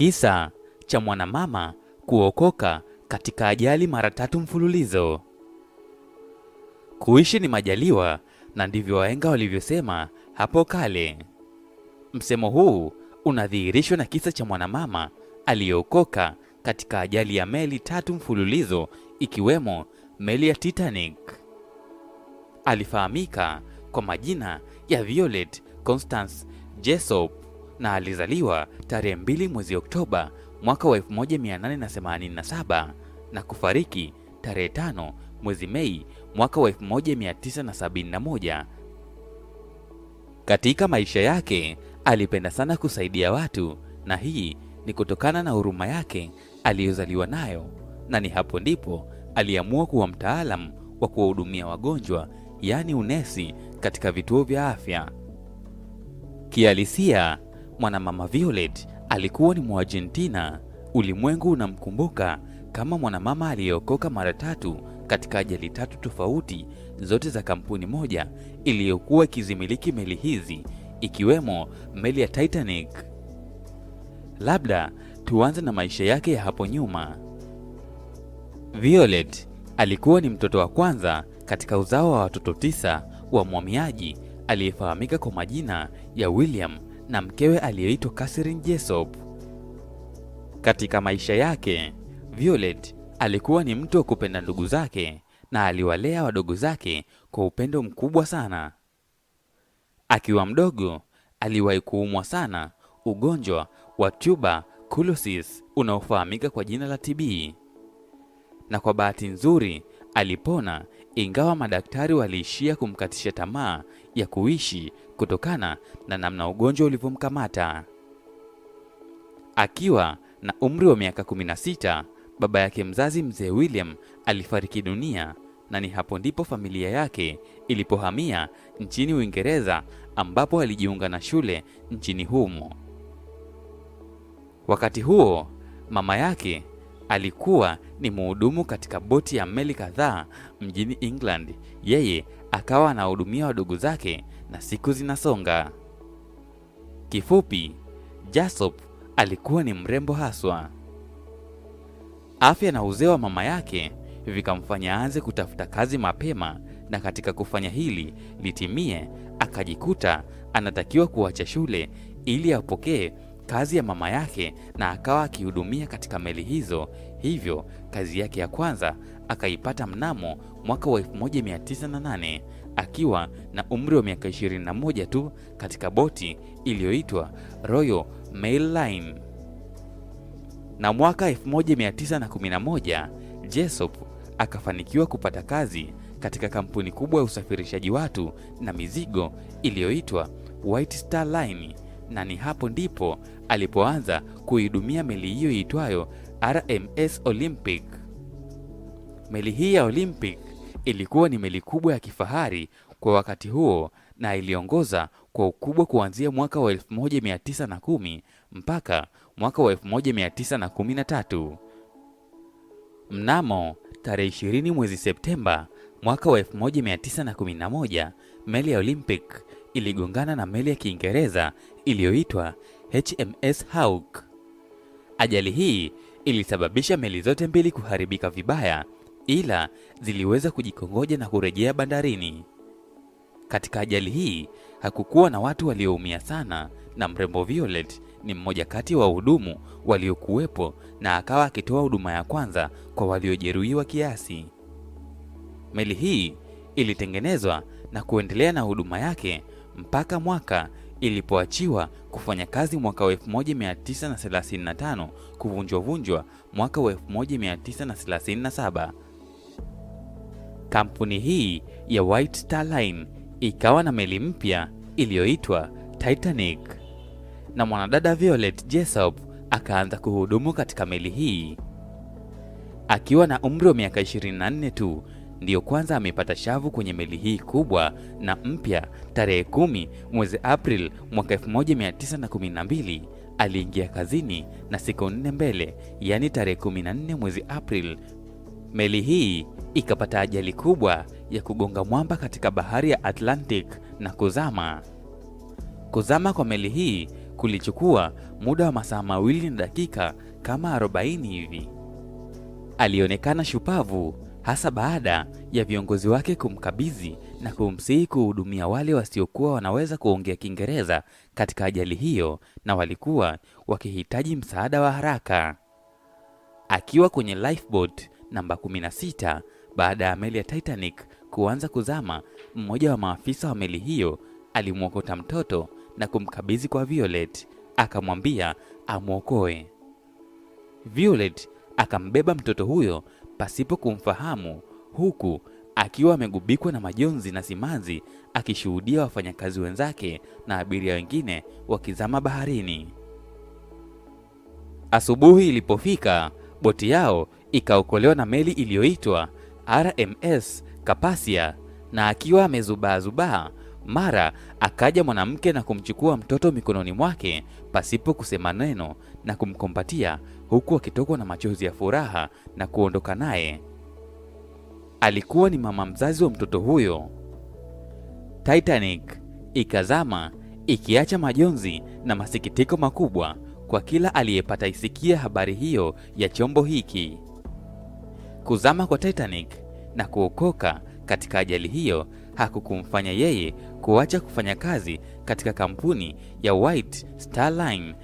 Kisa cha mwanamama kuokoka katika ajali mara tatu mfululizo. Kuishi ni majaliwa, na ndivyo wahenga walivyosema hapo kale. Msemo huu unadhihirishwa na kisa cha mwanamama aliyeokoka katika ajali ya meli tatu mfululizo, ikiwemo meli ya Titanic. Alifahamika kwa majina ya Violet Constance Jessop na alizaliwa tarehe 2 mwezi Oktoba mwaka wa 1887 na kufariki tarehe 5 mwezi Mei mwaka wa 1971. Katika maisha yake alipenda sana kusaidia watu, na hii ni kutokana na huruma yake aliyozaliwa nayo, na ni hapo ndipo aliamua kuwa mtaalamu wa kuwahudumia wagonjwa, yaani unesi katika vituo vya afya. Kihalisia, mwanamama Violet alikuwa ni Mwargentina. Ulimwengu unamkumbuka kama mwanamama aliyeokoka mara tatu katika ajali tatu tofauti, zote za kampuni moja iliyokuwa ikizimiliki meli hizi, ikiwemo meli ya Titanic. Labda tuanze na maisha yake ya hapo nyuma. Violet alikuwa ni mtoto wa kwanza katika uzao wa watoto tisa wa mwamiaji aliyefahamika kwa majina ya William na mkewe aliyeitwa Catherine Jessop. Katika maisha yake, Violet alikuwa ni mtu wa kupenda ndugu zake na aliwalea wadogo zake kwa upendo mkubwa sana. Akiwa mdogo, aliwahi kuumwa sana ugonjwa wa tuberculosis unaofahamika kwa jina la TB. Na kwa bahati nzuri alipona, ingawa madaktari waliishia kumkatisha tamaa ya kuishi kutokana na namna ugonjwa ulivyomkamata. Akiwa na umri wa miaka 16, baba yake mzazi mzee William alifariki dunia, na ni hapo ndipo familia yake ilipohamia nchini Uingereza, ambapo alijiunga na shule nchini humo. Wakati huo mama yake alikuwa ni mhudumu katika boti ya meli kadhaa mjini England. Yeye akawa anahudumia wadogo zake na siku zinasonga. Kifupi, jasop alikuwa ni mrembo haswa. Afya na uzee wa mama yake vikamfanya aanze kutafuta kazi mapema, na katika kufanya hili litimie, akajikuta anatakiwa kuacha shule ili apokee kazi ya mama yake, na akawa akihudumia katika meli hizo. Hivyo kazi yake ya kwanza akaipata mnamo mwaka wa 1908 akiwa na umri wa miaka 21 tu katika boti iliyoitwa Royal Mail Line. Na mwaka 1911 Jessop akafanikiwa kupata kazi katika kampuni kubwa ya usafirishaji watu na mizigo iliyoitwa White Star Line, na ni hapo ndipo alipoanza kuihudumia meli hiyo iitwayo RMS Olympic. Meli hii ya Olympic ilikuwa ni meli kubwa ya kifahari kwa wakati huo na iliongoza kwa ukubwa kuanzia mwaka wa 1910 mpaka mwaka wa 1913. Mnamo tarehe 20 mwezi Septemba mwaka wa 1911, meli ya Olympic iligongana na meli ya Kiingereza iliyoitwa HMS Hawke. Ajali hii ilisababisha meli zote mbili kuharibika vibaya, ila ziliweza kujikongoja na kurejea bandarini. Katika ajali hii hakukuwa na watu walioumia sana, na mrembo Violet ni mmoja kati wa hudumu waliokuwepo na akawa akitoa huduma ya kwanza kwa waliojeruhiwa kiasi. Meli hii ilitengenezwa na kuendelea na huduma yake mpaka mwaka ilipoachiwa kufanya kazi mwaka wa 1935 kuvunjwavunjwa mwaka wa 1937. Kampuni hii ya White Star Line ikawa na meli mpya iliyoitwa Titanic, na mwanadada Violet Jessop akaanza kuhudumu katika meli hii akiwa na umri wa miaka 24 tu. Ndiyo kwanza amepata shavu kwenye meli hii kubwa na mpya. Tarehe kumi mwezi April mwaka 1912 aliingia kazini, na siku nne mbele, yaani tarehe 14 mwezi April, meli hii ikapata ajali kubwa ya kugonga mwamba katika bahari ya Atlantic na kuzama. Kuzama kwa meli hii kulichukua muda wa masaa mawili na dakika kama 40 hivi. Alionekana shupavu hasa baada ya viongozi wake kumkabidhi na kumsihi kuhudumia wale wasiokuwa wanaweza kuongea Kiingereza katika ajali hiyo na walikuwa wakihitaji msaada wa haraka. Akiwa kwenye lifeboat namba 16 baada ya meli ya Titanic kuanza kuzama, mmoja wa maafisa wa meli hiyo alimwokota mtoto na kumkabidhi kwa Violet, akamwambia amwokoe. Violet akambeba mtoto huyo pasipo kumfahamu, huku akiwa amegubikwa na majonzi na simanzi, akishuhudia wafanyakazi wenzake na abiria wengine wakizama baharini. Asubuhi ilipofika, boti yao ikaokolewa na meli iliyoitwa RMS Kapasia, na akiwa amezubaazubaa, mara akaja mwanamke na kumchukua mtoto mikononi mwake pasipo kusema neno na kumkombatia huku akitokwa na machozi ya furaha na kuondoka naye. Alikuwa ni mama mzazi wa mtoto huyo. Titanic ikazama ikiacha majonzi na masikitiko makubwa kwa kila aliyepata isikia habari hiyo ya chombo hiki. Kuzama kwa Titanic na kuokoka katika ajali hiyo hakukumfanya yeye kuacha kufanya kazi katika kampuni ya White Star Line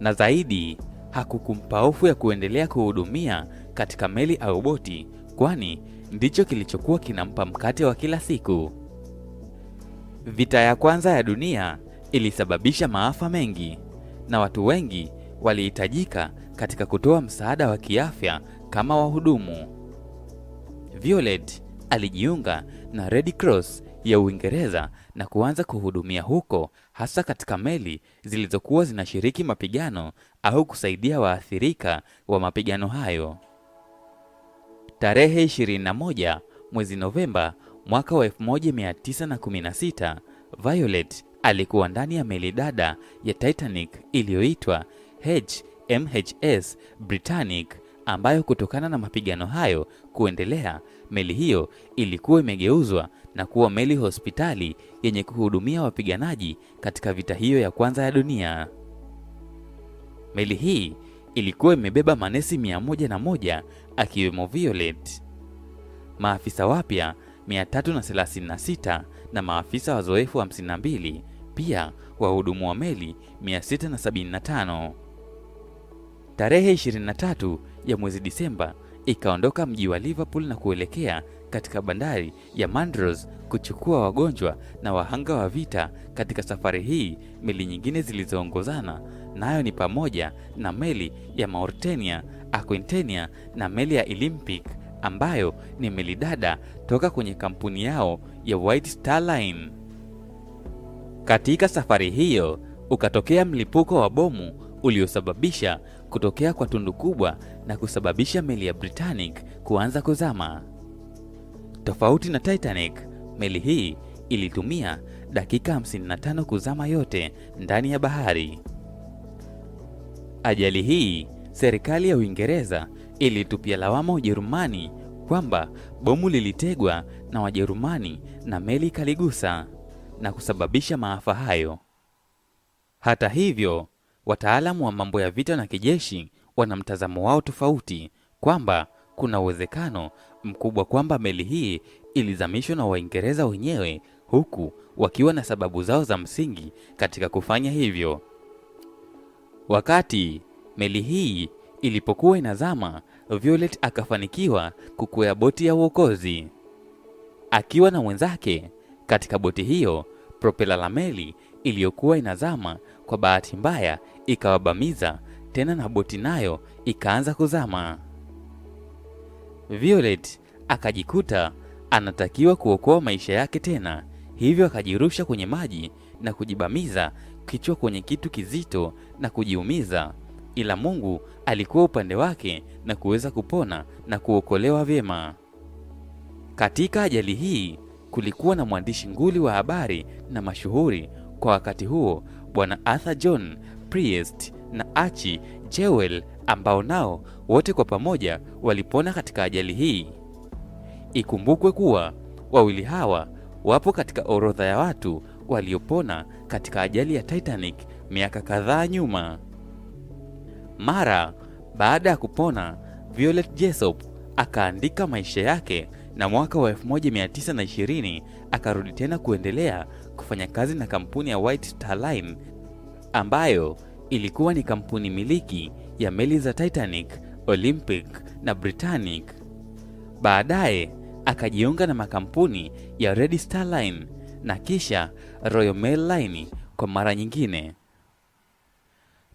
na zaidi hakukumpa hofu ya kuendelea kuhudumia katika meli au boti, kwani ndicho kilichokuwa kinampa mkate wa kila siku. Vita ya kwanza ya dunia ilisababisha maafa mengi na watu wengi walihitajika katika kutoa msaada wa kiafya kama wahudumu. Violet alijiunga na Red Cross ya Uingereza na kuanza kuhudumia huko, hasa katika meli zilizokuwa zinashiriki mapigano au kusaidia waathirika wa mapigano hayo. Tarehe 21 mwezi Novemba mwaka wa 1916, Violet alikuwa ndani ya meli dada ya Titanic iliyoitwa HMHS Britannic ambayo kutokana na mapigano hayo kuendelea, meli hiyo ilikuwa imegeuzwa na kuwa meli hospitali yenye kuhudumia wapiganaji katika vita hiyo ya kwanza ya dunia. Meli hii ilikuwa imebeba manesi mia moja na moja akiwemo Violet, maafisa wapya 336 na maafisa wazoefu 52, pia wahudumu wa meli 675. Tarehe 23 ya mwezi Disemba ikaondoka mji wa Liverpool na kuelekea katika bandari ya Mandros kuchukua wagonjwa na wahanga wa vita. Katika safari hii meli nyingine zilizoongozana nayo ni pamoja na meli ya Mauretania, Aquitania na meli ya Olympic ambayo ni meli dada toka kwenye kampuni yao ya White Star Line. Katika safari hiyo ukatokea mlipuko wa bomu uliosababisha kutokea kwa tundu kubwa na kusababisha meli ya Britannic kuanza kuzama. Tofauti na Titanic, meli hii ilitumia dakika 55 kuzama yote ndani ya bahari. Ajali hii, serikali ya Uingereza ilitupia lawama Ujerumani kwamba bomu lilitegwa na Wajerumani na meli ikaligusa na kusababisha maafa hayo. Hata hivyo, wataalamu wa mambo ya vita na kijeshi wana mtazamo wao tofauti kwamba kuna uwezekano mkubwa kwamba meli hii ilizamishwa na Waingereza wenyewe huku wakiwa na sababu zao za msingi katika kufanya hivyo. Wakati meli hii ilipokuwa inazama, Violet akafanikiwa kukwea boti ya uokozi akiwa na mwenzake katika boti hiyo. Propela la meli iliyokuwa inazama kwa bahati mbaya ikawabamiza tena, na boti nayo ikaanza kuzama. Violet akajikuta anatakiwa kuokoa maisha yake tena, hivyo akajirusha kwenye maji na kujibamiza kichwa kwenye kitu kizito na kujiumiza, ila Mungu alikuwa upande wake na kuweza kupona na kuokolewa vyema. Katika ajali hii kulikuwa na mwandishi nguli wa habari na mashuhuri kwa wakati huo, Bwana Arthur John Priest na achi jewel ambao nao wote kwa pamoja walipona katika ajali hii. Ikumbukwe kuwa wawili hawa wapo katika orodha ya watu waliopona katika ajali ya Titanic miaka kadhaa nyuma. Mara baada ya kupona, Violet Jessop akaandika maisha yake na mwaka wa 1920 akarudi tena kuendelea kufanya kazi na kampuni ya White Star Line ambayo ilikuwa ni kampuni miliki ya meli za Titanic, Olympic na Britannic. Baadaye akajiunga na makampuni ya Red Star Line na kisha Royal Mail Line kwa mara nyingine.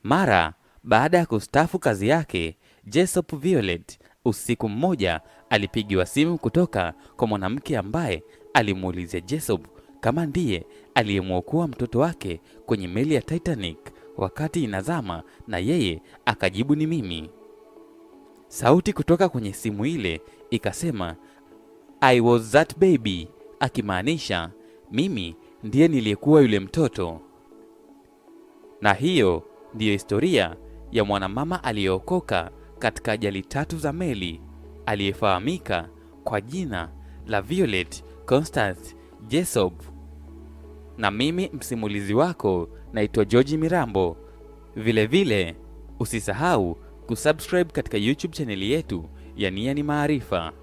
Mara baada ya kustafu kazi yake, Jessop Violet usiku mmoja alipigiwa simu kutoka kwa mwanamke ambaye alimuulizia Jessop kama ndiye aliyemwokoa mtoto wake kwenye meli ya Titanic wakati inazama, na yeye akajibu ni mimi. Sauti kutoka kwenye simu ile ikasema I was that baby, akimaanisha mimi ndiye niliyekuwa yule mtoto. Na hiyo ndiyo historia ya mwanamama aliyeokoka katika ajali tatu za meli aliyefahamika kwa jina la Violet Constance Jessop. Na mimi msimulizi wako naitwa George Mirambo. Vile vile usisahau kusubscribe katika YouTube chaneli yetu ya Nia ni Maarifa.